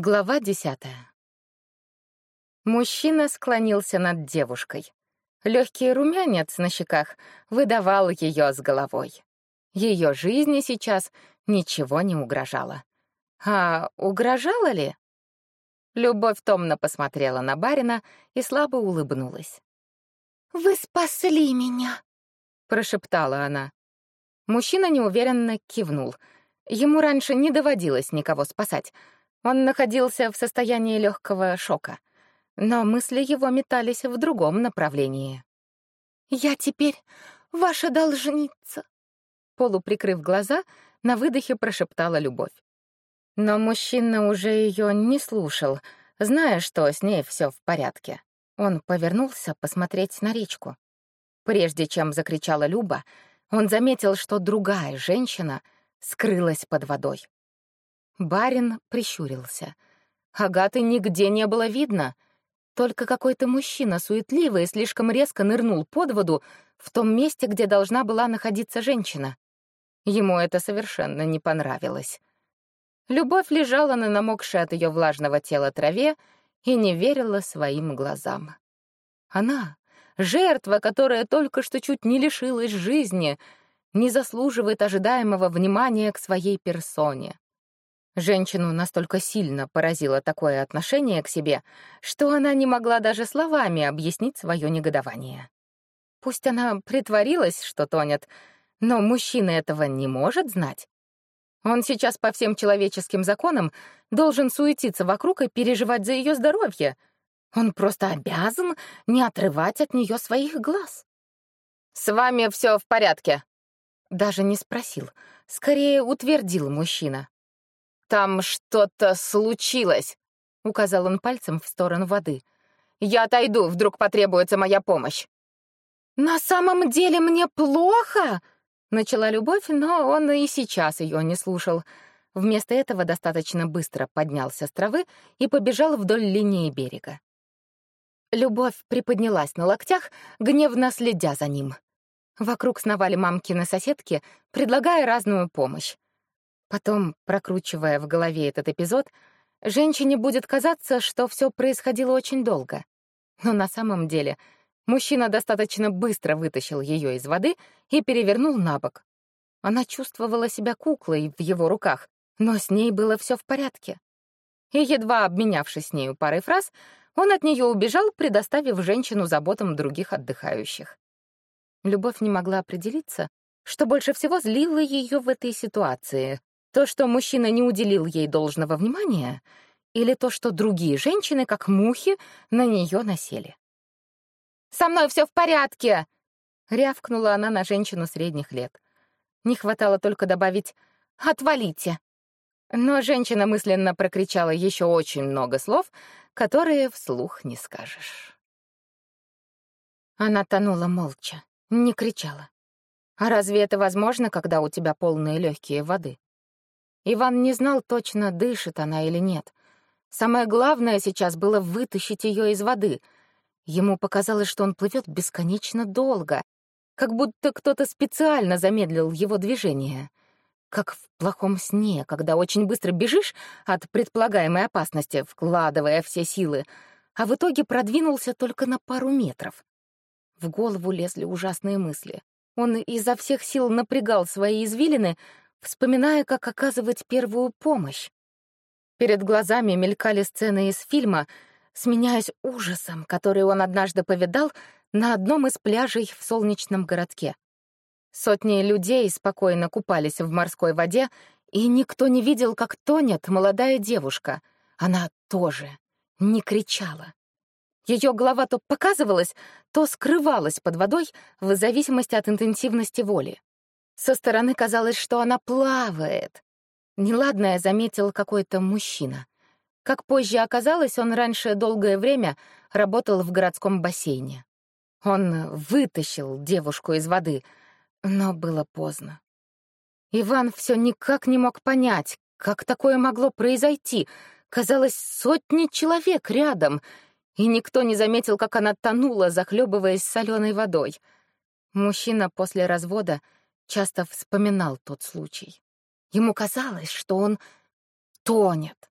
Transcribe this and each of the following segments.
Глава десятая. Мужчина склонился над девушкой. Легкий румянец на щеках выдавал ее с головой. Ее жизни сейчас ничего не угрожало. А угрожало ли? Любовь томно посмотрела на барина и слабо улыбнулась. «Вы спасли меня!» — прошептала она. Мужчина неуверенно кивнул. Ему раньше не доводилось никого спасать — он находился в состоянии легкого шока, но мысли его метались в другом направлении. «Я теперь ваша должница», — полуприкрыв глаза, на выдохе прошептала Любовь. Но мужчина уже ее не слушал, зная, что с ней все в порядке. Он повернулся посмотреть на речку. Прежде чем закричала Люба, он заметил, что другая женщина скрылась под водой. Барин прищурился. Агаты нигде не было видно. Только какой-то мужчина суетливый слишком резко нырнул под воду в том месте, где должна была находиться женщина. Ему это совершенно не понравилось. Любовь лежала на намокшей от ее влажного тела траве и не верила своим глазам. Она, жертва, которая только что чуть не лишилась жизни, не заслуживает ожидаемого внимания к своей персоне. Женщину настолько сильно поразило такое отношение к себе, что она не могла даже словами объяснить свое негодование. Пусть она притворилась, что тонет, но мужчина этого не может знать. Он сейчас по всем человеческим законам должен суетиться вокруг и переживать за ее здоровье. Он просто обязан не отрывать от нее своих глаз. «С вами все в порядке?» Даже не спросил, скорее утвердил мужчина. «Там что-то случилось», — указал он пальцем в сторону воды. «Я отойду, вдруг потребуется моя помощь». «На самом деле мне плохо?» — начала Любовь, но он и сейчас ее не слушал. Вместо этого достаточно быстро поднялся с травы и побежал вдоль линии берега. Любовь приподнялась на локтях, гневно следя за ним. Вокруг сновали мамкины соседки, предлагая разную помощь. Потом, прокручивая в голове этот эпизод, женщине будет казаться, что все происходило очень долго. Но на самом деле мужчина достаточно быстро вытащил ее из воды и перевернул на бок. Она чувствовала себя куклой в его руках, но с ней было все в порядке. И, едва обменявшись с нею парой фраз, он от нее убежал, предоставив женщину заботам других отдыхающих. Любовь не могла определиться, что больше всего злило ее в этой ситуации то, что мужчина не уделил ей должного внимания, или то, что другие женщины, как мухи, на нее насели. «Со мной все в порядке!» — рявкнула она на женщину средних лет. Не хватало только добавить «отвалите». Но женщина мысленно прокричала еще очень много слов, которые вслух не скажешь. Она тонула молча, не кричала. А разве это возможно, когда у тебя полные легкие воды? Иван не знал точно, дышит она или нет. Самое главное сейчас было вытащить ее из воды. Ему показалось, что он плывет бесконечно долго, как будто кто-то специально замедлил его движение. Как в плохом сне, когда очень быстро бежишь от предполагаемой опасности, вкладывая все силы, а в итоге продвинулся только на пару метров. В голову лезли ужасные мысли. Он изо всех сил напрягал свои извилины, вспоминая, как оказывать первую помощь. Перед глазами мелькали сцены из фильма, сменяясь ужасом, который он однажды повидал на одном из пляжей в солнечном городке. Сотни людей спокойно купались в морской воде, и никто не видел, как тонет молодая девушка. Она тоже не кричала. Ее голова то показывалась, то скрывалась под водой в зависимости от интенсивности воли. Со стороны казалось, что она плавает. Неладное заметил какой-то мужчина. Как позже оказалось, он раньше долгое время работал в городском бассейне. Он вытащил девушку из воды, но было поздно. Иван все никак не мог понять, как такое могло произойти. Казалось, сотни человек рядом, и никто не заметил, как она тонула, захлебываясь соленой водой. Мужчина после развода — часто вспоминал тот случай. Ему казалось, что он тонет.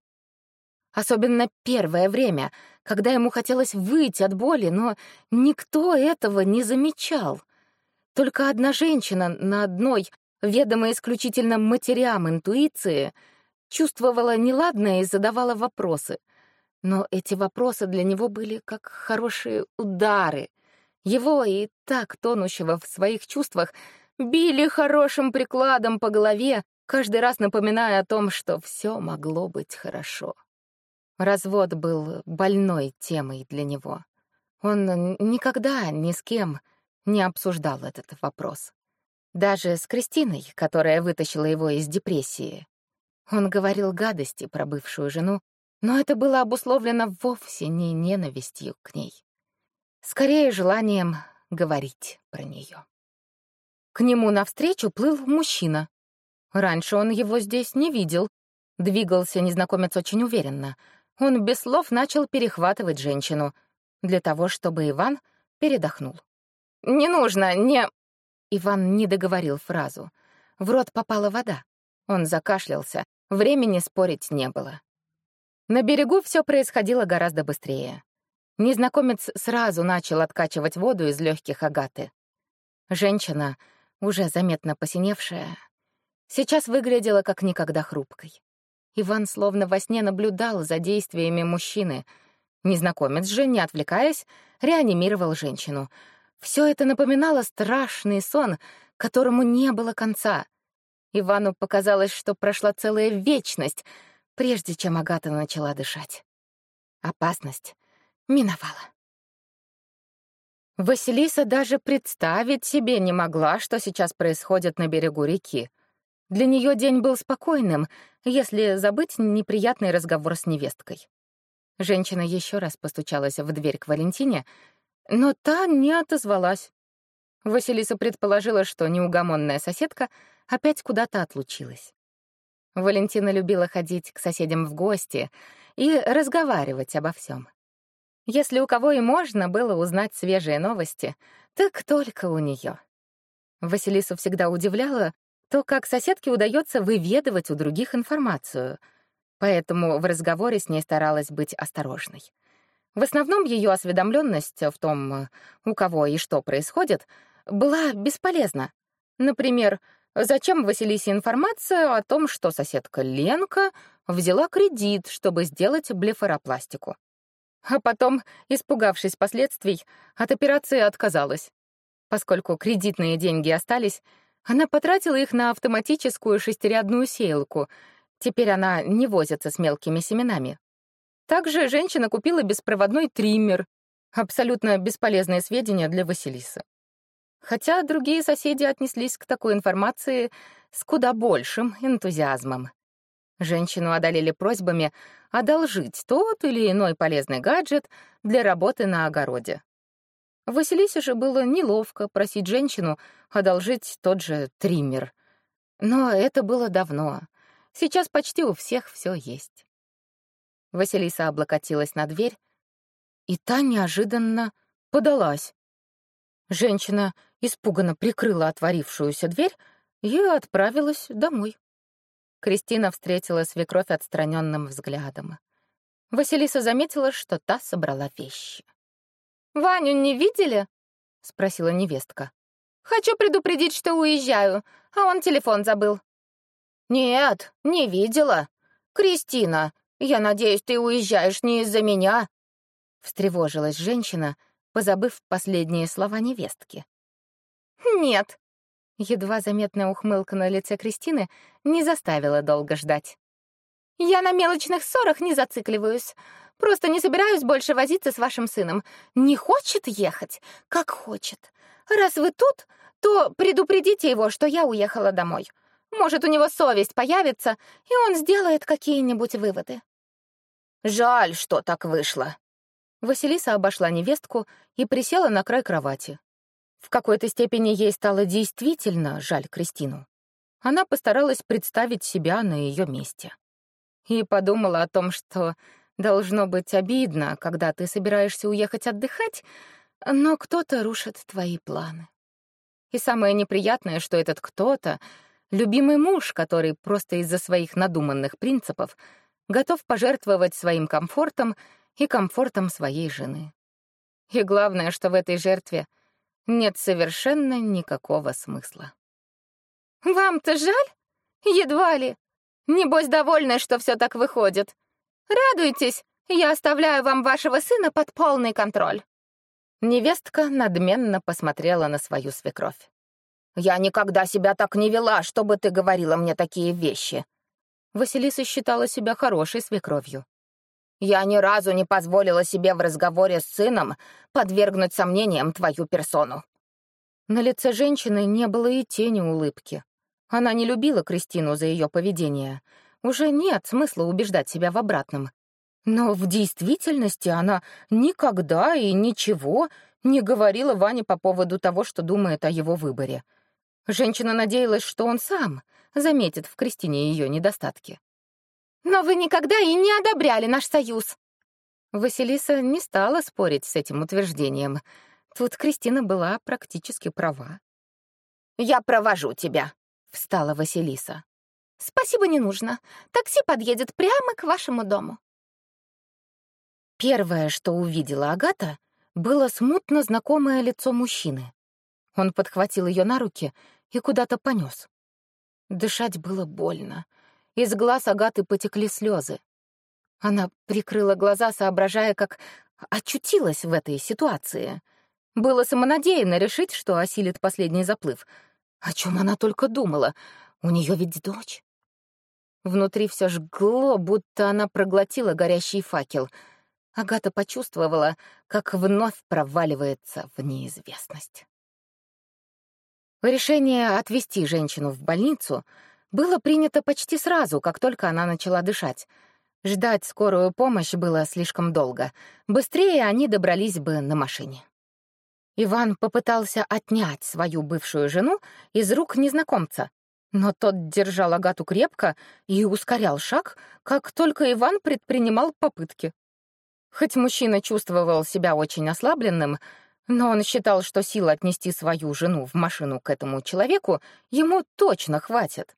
Особенно первое время, когда ему хотелось выйти от боли, но никто этого не замечал. Только одна женщина на одной, ведомой исключительно матерям интуиции, чувствовала неладное и задавала вопросы. Но эти вопросы для него были как хорошие удары. Его и так тонущего в своих чувствах били хорошим прикладом по голове, каждый раз напоминая о том, что все могло быть хорошо. Развод был больной темой для него. Он никогда ни с кем не обсуждал этот вопрос. Даже с Кристиной, которая вытащила его из депрессии. Он говорил гадости про бывшую жену, но это было обусловлено вовсе не ненавистью к ней. Скорее, желанием говорить про нее. К нему навстречу плыл мужчина. Раньше он его здесь не видел. Двигался незнакомец очень уверенно — он без слов начал перехватывать женщину для того, чтобы Иван передохнул. «Не нужно, не...» Иван не договорил фразу. В рот попала вода. Он закашлялся, времени спорить не было. На берегу все происходило гораздо быстрее. Незнакомец сразу начал откачивать воду из легких агаты. Женщина, уже заметно посиневшая, сейчас выглядела как никогда хрупкой. Иван словно во сне наблюдал за действиями мужчины. Незнакомец же, не отвлекаясь, реанимировал женщину. Все это напоминало страшный сон, которому не было конца. Ивану показалось, что прошла целая вечность, прежде чем Агата начала дышать. Опасность миновала. Василиса даже представить себе не могла, что сейчас происходит на берегу реки. Для нее день был спокойным, если забыть неприятный разговор с невесткой. Женщина еще раз постучалась в дверь к Валентине, но та не отозвалась. Василиса предположила, что неугомонная соседка опять куда-то отлучилась. Валентина любила ходить к соседям в гости и разговаривать обо всем. Если у кого и можно было узнать свежие новости, так только у нее. Василису всегда удивляло, то как соседке удается выведывать у других информацию, поэтому в разговоре с ней старалась быть осторожной. В основном ее осведомленность в том, у кого и что происходит, была бесполезна. Например, зачем Василисе информация о том, что соседка Ленка взяла кредит, чтобы сделать блефаропластику. А потом, испугавшись последствий, от операции отказалась. Поскольку кредитные деньги остались, она потратила их на автоматическую шестирядную сеялку. Теперь она не возится с мелкими семенами. Также женщина купила беспроводной триммер. Абсолютно бесполезные сведения для Василисы. Хотя другие соседи отнеслись к такой информации с куда большим энтузиазмом. Женщину одолели просьбами одолжить тот или иной полезный гаджет для работы на огороде. Василисе же было неловко просить женщину одолжить тот же триммер. Но это было давно. Сейчас почти у всех все есть. Василиса облокотилась на дверь, и та неожиданно подалась. Женщина испуганно прикрыла отворившуюся дверь и отправилась домой. Кристина встретила свекровь отстраненным взглядом. Василиса заметила, что та собрала вещи. «Ваню не видели?» — спросила невестка. «Хочу предупредить, что уезжаю, а он телефон забыл». «Нет, не видела. Кристина, я надеюсь, ты уезжаешь не из-за меня?» Встревожилась женщина, позабыв последние слова невестки. «Нет». Едва заметная ухмылка на лице Кристины не заставила долго ждать. «Я на мелочных ссорах не зацикливаюсь. Просто не собираюсь больше возиться с вашим сыном. Не хочет ехать, как хочет. Раз вы тут, то предупредите его, что я уехала домой. Может, у него совесть появится, и он сделает какие-нибудь выводы. Жаль, что так вышло. Василиса обошла невестку и присела на край кровати. В какой-то степени ей стало действительно жаль Кристину. Она постаралась представить себя на ее месте. И подумала о том, что Должно быть обидно, когда ты собираешься уехать отдыхать, но кто-то рушит твои планы. И самое неприятное, что этот кто-то — любимый муж, который просто из-за своих надуманных принципов готов пожертвовать своим комфортом и комфортом своей жены. И главное, что в этой жертве нет совершенно никакого смысла. «Вам-то жаль? Едва ли. Небось, довольны, что все так выходит. Радуйтесь, я оставляю вам вашего сына под полный контроль». Невестка надменно посмотрела на свою свекровь. «Я никогда себя так не вела, чтобы ты говорила мне такие вещи». Василиса считала себя хорошей свекровью. «Я ни разу не позволила себе в разговоре с сыном подвергнуть сомнениям твою персону». На лице женщины не было и тени улыбки. Она не любила Кристину за ее поведение. Уже нет смысла убеждать себя в обратном. Но в действительности она никогда и ничего не говорила Ване по поводу того, что думает о его выборе. Женщина надеялась, что он сам заметит в Кристине ее недостатки. «Но вы никогда и не одобряли наш союз!» Василиса не стала спорить с этим утверждением. Тут Кристина была практически права. «Я провожу тебя», — встала Василиса. «Спасибо, не нужно. Такси подъедет прямо к вашему дому». Первое, что увидела Агата, было смутно знакомое лицо мужчины. Он подхватил ее на руки и куда-то понес. Дышать было больно. Из глаз Агаты потекли слезы. Она прикрыла глаза, соображая, как очутилась в этой ситуации. Было самонадеянно решить, что осилит последний заплыв. О чем она только думала? У нее ведь дочь. Внутри все жгло, будто она проглотила горящий факел — Агата почувствовала, как вновь проваливается в неизвестность. Решение отвезти женщину в больницу было принято почти сразу, как только она начала дышать. Ждать скорую помощь было слишком долго. Быстрее они добрались бы на машине. Иван попытался отнять свою бывшую жену из рук незнакомца, но тот держал Агату крепко и ускорял шаг, как только Иван предпринимал попытки. Хоть мужчина чувствовал себя очень ослабленным, но он считал, что сил отнести свою жену в машину к этому человеку ему точно хватит.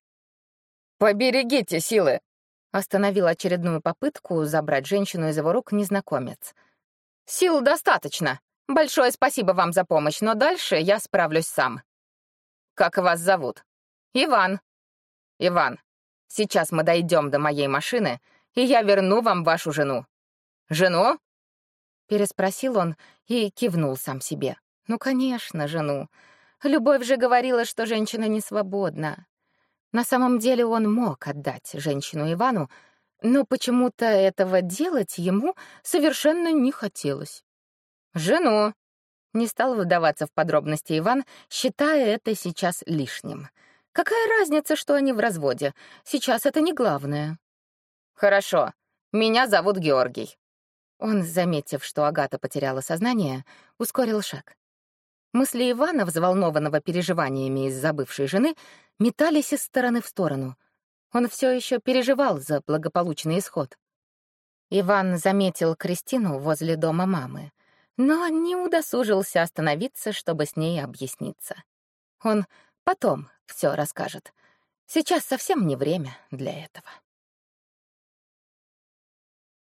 «Поберегите силы!» — остановил очередную попытку забрать женщину из его рук незнакомец. «Сил достаточно. Большое спасибо вам за помощь, но дальше я справлюсь сам. Как вас зовут? Иван. Иван, сейчас мы дойдем до моей машины, и я верну вам вашу жену. «Жену?» — переспросил он и кивнул сам себе. «Ну, конечно, жену. Любовь же говорила, что женщина не свободна. На самом деле он мог отдать женщину Ивану, но почему-то этого делать ему совершенно не хотелось. «Жену!» — не стал выдаваться в подробности Иван, считая это сейчас лишним. «Какая разница, что они в разводе? Сейчас это не главное». «Хорошо. Меня зовут Георгий. Он, заметив, что Агата потеряла сознание, ускорил шаг. Мысли Ивана, взволнованного переживаниями из-за бывшей жены, метались из стороны в сторону. Он все еще переживал за благополучный исход. Иван заметил Кристину возле дома мамы, но не удосужился остановиться, чтобы с ней объясниться. Он потом все расскажет. Сейчас совсем не время для этого.